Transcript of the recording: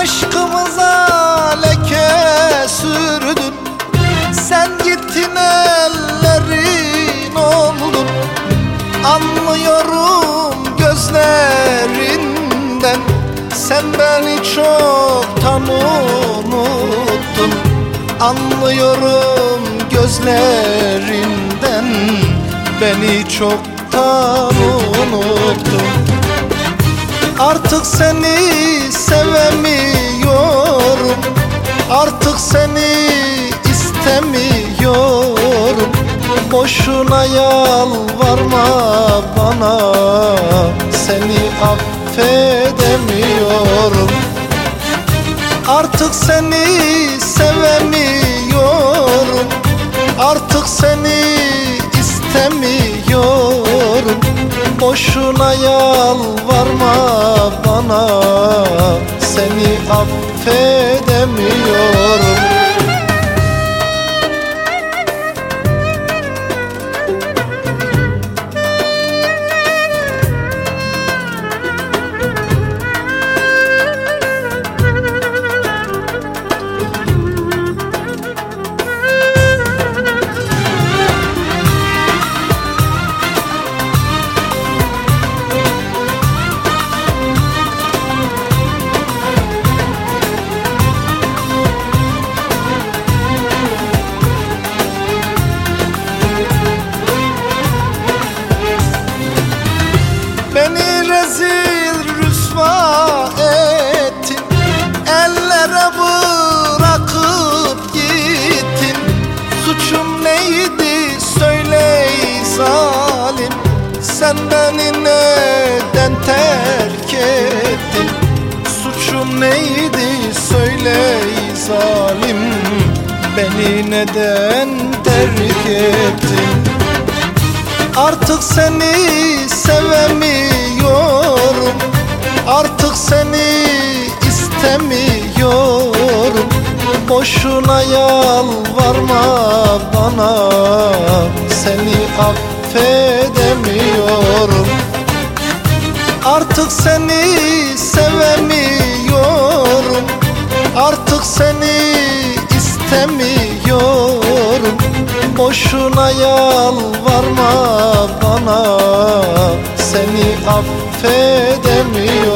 Aşkımıza leke sürdün. Sen gittin ellerin oldun. Anlıyorum gözlerinden. Sen beni çoktan unuttun. Anlıyorum gözlerinden. Beni çoktan unuttun. Artık seni sevemiyorum. Artık seni istemiyorum. Boşuna yalvarma bana. Seni affedemiyorum. Artık seni sevemiyorum. Artık seni istemiyorum. Boşuna yalvarma bana Seni affedemiyorum Sen beni neden terk ettin Suçum neydi söyle zalim. Beni neden terk ettin? Artık seni sevemiyorum. Artık seni istemiyorum. Boşuna yalvarma bana. Seni affedemiyorum. Artık seni sevemiyorum. Artık seni istemiyorum. Boşuna yalvarma bana. Seni affedemiyorum